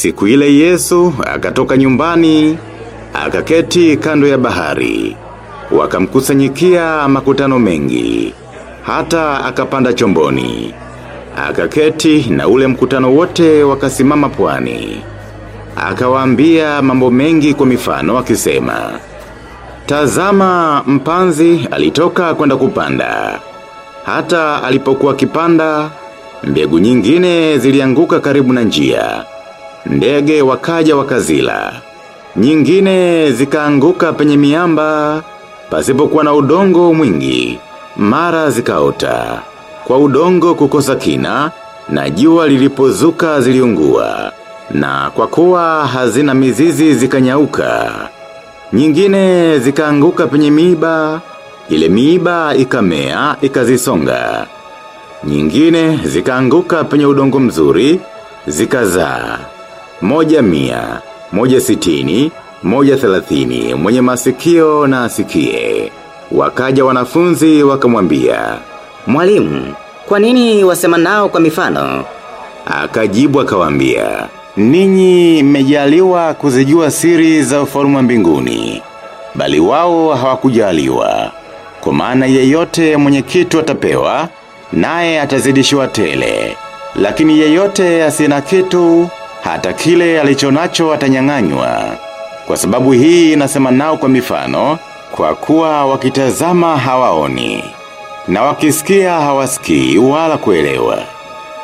Siku ile Yesu akatoka nyumbani, akaketi kando ya bahari. Wakamkusanyikia makutano mengi, hata akapanda chomboni. Akaketi na ule mkutano wote wakasimama pwani. Akawaambia mambo mengi kwa mifano akisema, Tazama mpanzi alitoka kwenda kupanda. Hata alipokuwa kipanda, mbegu nyingine zilianguka karibu na njia. Ndege wakaja wakazila. Nyingine zikaanguka penye miamba, pasipokuwa na udongo mwingi, mara zikaota. Kwa udongo kukosa kina, na jua lilipozuka ziliungua. Na kwa kuwa hazina mizizi zikanyauka. Nyingine zikaanguka penye miiba, ile miiba ikamea, ikazisonga. Nyingine zikaanguka penye udongo mzuri, zikazaa. Moja mia, moja sitini, moja thelathini, mwenye masikio na asikie. Wakaja wanafunzi wakamwambia Mwalimu, kwa nini wasema nao kwa mifano? Akajibu akawaambia, ninyi mmejaliwa kuzijua siri za ufalumu wa mbinguni, bali wao hawakujaliwa. Kwa maana yeyote mwenye kitu atapewa, naye atazidishiwa tele. Lakini yeyote asina kitu, hata kile alichonacho atanyang'anywa. Kwa sababu hii nasema nao kwa mifano, kwa kuwa wakitazama hawaoni, na wakisikia hawasikii wala kuelewa.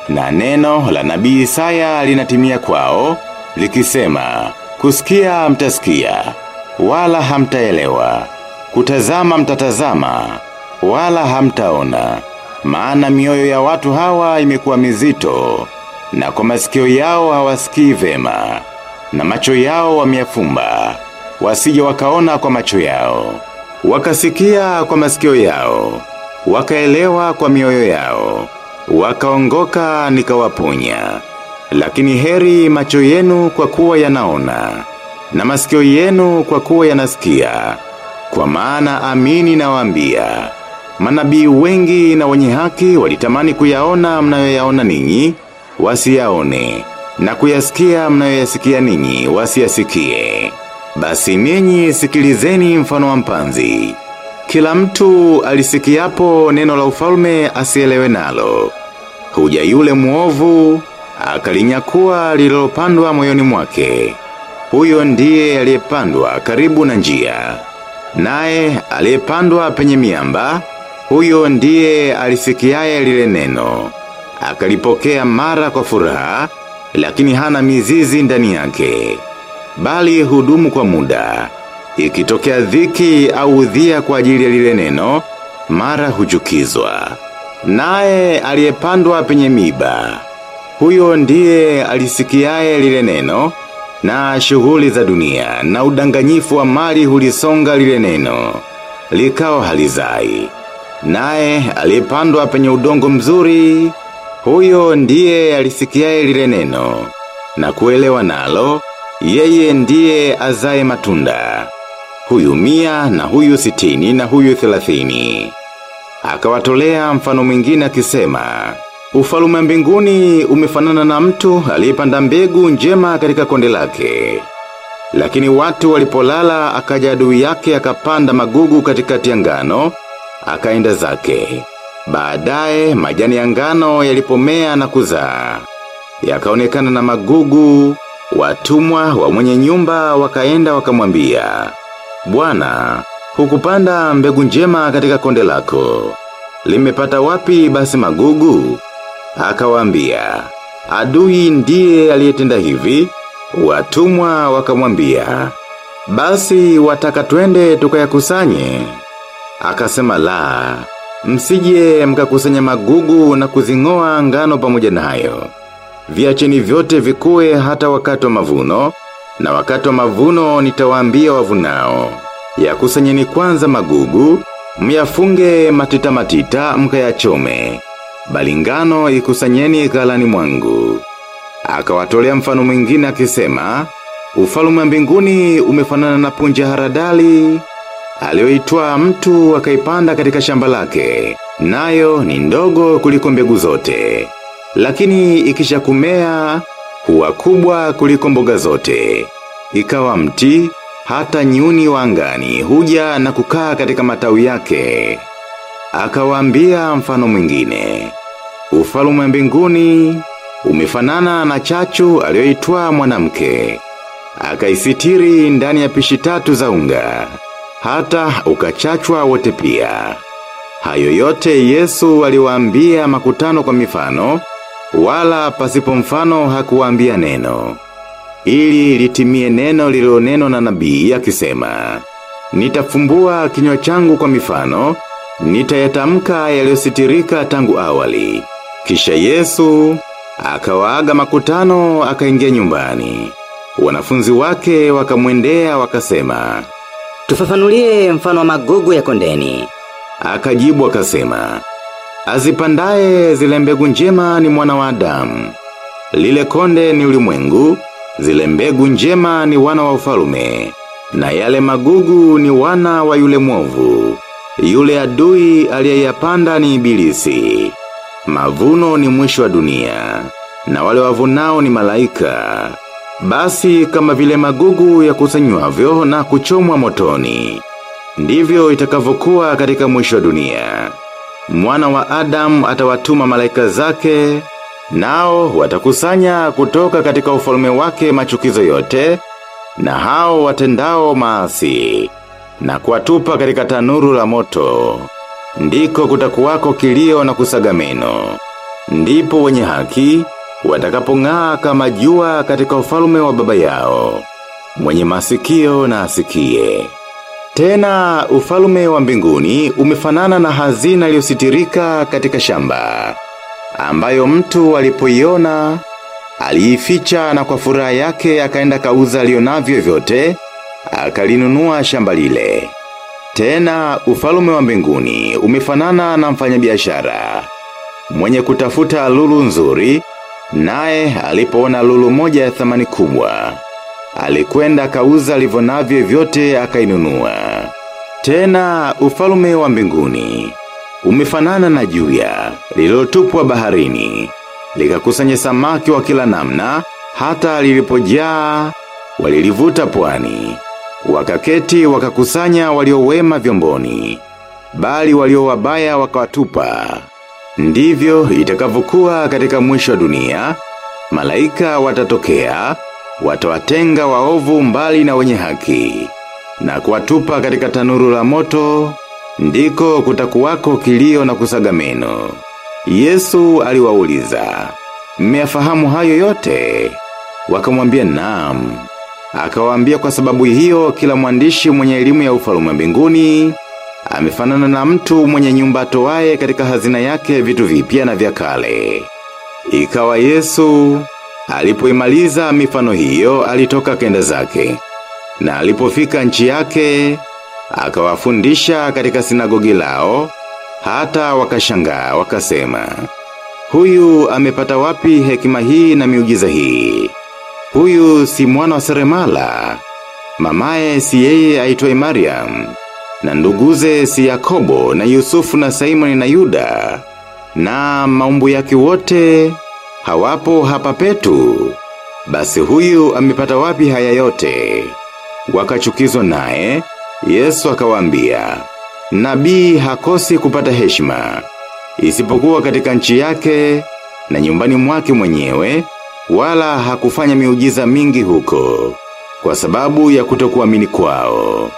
Na neno la nabii Isaya linatimia kwao, likisema, kusikia mtasikia, wala hamtaelewa, kutazama mtatazama, wala hamtaona, maana mioyo ya watu hawa imekuwa mizito, na kwa masikio yao hawasikii vema, na macho yao wameyafumba, wasije wakaona kwa macho yao, wakasikia kwa masikio yao, wakaelewa kwa mioyo yao, wakaongoka nikawaponya. Lakini heri macho yenu kwa kuwa yanaona, na masikio yenu kwa kuwa yanasikia. Kwa maana amini nawaambia, manabii wengi na wenye haki walitamani kuyaona mnayoyaona ninyi, wasiyaone, na kuyasikia mnayoyasikia ninyi, wasiyasikie. Basi ninyi sikilizeni mfano wa mpanzi. Kila mtu alisikiapo neno la ufalme asielewe nalo. Huja yule muovu, akalinyakuwa lililopandwa moyoni mwake. Huyo ndiye aliyepandwa karibu na njia. Naye aliyepandwa penye miamba, huyo ndiye alisikiaye lile neno. Akalipokea mara kwa furaha, lakini hana mizizi ndani yake. Bali hudumu kwa muda. Ikitokea dhiki au udhia kwa ajili ya lile neno, mara huchukizwa. Naye aliyepandwa penye miba. Huyo ndiye alisikiaye lile neno, na shughuli za dunia, na udanganyifu wa mali hulisonga lile neno. Likao halizai. Naye aliyepandwa penye udongo mzuri, huyo ndiye alisikiaye lile neno. Na kuelewa nalo, yeye ndiye azae matunda. Huyu mia na huyu sitini na huyu thelathini. Akawatolea mfano mwingine akisema, Ufalume mbinguni umefanana na mtu aliyepanda mbegu njema katika konde lake. Lakini watu walipolala akaja adui yake akapanda magugu katikati ya ngano, akaenda zake. Baadaye majani ya ngano yalipomea na kuzaa. Yakaonekana na magugu, watumwa wa mwenye nyumba wakaenda wakamwambia, Bwana, hukupanda mbegu njema katika konde lako. Limepata wapi basi magugu? Akawaambia, adui ndiye aliyetenda hivi, watumwa wakamwambia, basi wataka twende tukayakusanye. Akasema la, msije mkakusanya magugu na kuzingoa ngano pamoja nayo. Viacheni vyote vikue hata wakati wa mavuno, na wakati wa mavuno nitawaambia wavunao. Yakusanyeni kwanza magugu, myafunge matita matita mkayachome. Bali ngano ikusanyeni ghalani mwangu. Akawatolea mfano mwingine akisema, ufalume mbinguni umefanana na punja haradali, alioitwa mtu akaipanda katika shamba lake, nayo ni ndogo kuliko mbegu zote. Lakini ikisha kumea, huwa kubwa kuliko mboga zote. Ikawa mti, hata nyuni wangani angani huja na kukaa katika matawi yake. Akawaambia mfano mwingine. Ufalume mbinguni, umefanana na chachu aliyoitwa mwanamke. Akaisitiri ndani ya pishi tatu za unga. Hata ukachachwa wote pia. Hayo yote Yesu aliwaambia makutano kwa mifano, wala pasipo mfano hakuwaambia neno. Ili litimie neno lililoneno na nabii akisema, Nitafumbua kinywa changu kwa mifano, nitayatamka yaliyositirika tangu awali. Kisha Yesu, akawaaga makutano akaingia nyumbani. Wanafunzi wake wakamwendea wakasema, Tufafanulie mfano wa magugu ya kondeni. Akajibu akasema, Azipandaye zile mbegu njema ni mwana wa Adamu. Lile konde ni ulimwengu, zile mbegu njema ni wana wa ufalume. Na yale magugu ni wana wa yule mwovu. Yule adui aliyeyapanda ni ibilisi. Mavuno ni mwisho wa dunia. Na wale wavunao ni malaika. Basi kama vile magugu ya kusanywavyo na kuchomwa motoni. Ndivyo itakavokuwa katika mwisho wa dunia. Mwana wa Adam atawatuma malaika zake, nao watakusanya kutoka katika ufalume wake machukizo yote, na hao watendao maasi, na kuwatupa katika tanuru la moto. Ndiko kutakuwako kilio na kusaga meno. Ndipo wenye haki, watakapong'aa kama jua katika ufalume wa baba yao. Mwenye masikio na asikie. Tena ufalume wa mbinguni umefanana na hazina iliyositirika katika shamba. Ambayo mtu alipoiona, aliificha na kwa furaha yake akaenda kauza alionavyo vyote, akalinunua shamba lile. Tena ufalume wa mbinguni umefanana na mfanyabiashara mwenye kutafuta lulu nzuri, naye alipoona lulu moja ya thamani kubwa. Alikwenda kauza alivonavyo vyote akainunua. Tena ufalume wa mbinguni umefanana na juya lililotupwa baharini likakusanya samaki wa kila namna hata lilipojaa walilivuta pwani wakaketi wakakusanya waliowema vyomboni bali walio wabaya wakawatupa ndivyo itakavyokuwa katika mwisho wa dunia malaika watatokea watawatenga waovu mbali na wenye haki na kuwatupa katika tanuru la moto, ndiko kutakuwako kilio na kusaga meno. Yesu aliwauliza, mmeyafahamu hayo yote? Wakamwambia naam. Akawaambia kwa sababu hiyo kila mwandishi mwenye elimu ya ufalume mbinguni, amefanana na mtu mwenye nyumba atoaye katika hazina yake vitu vipya na vya kale. Ikawa Yesu, alipoimaliza mifano hiyo alitoka kenda zake. Na alipofika nchi yake, akawafundisha katika sinagogi lao, hata wakashangaa wakasema, huyu amepata wapi hekima hii na miujiza hii? Huyu si mwana wa seremala, mamaye si yeye aitwaye Mariam, na nduguze si Yakobo na Yusufu na Simoni na Yuda, na maumbu yake wote hawapo hapa petu. Basi huyu amepata wapi haya yote? Wakachukizwa naye, Yesu akawaambia, nabii hakosi kupata heshima, isipokuwa katika nchi yake na nyumbani mwake mwenyewe, wala hakufanya miujiza mingi huko, kwa sababu ya kutokuamini kwao.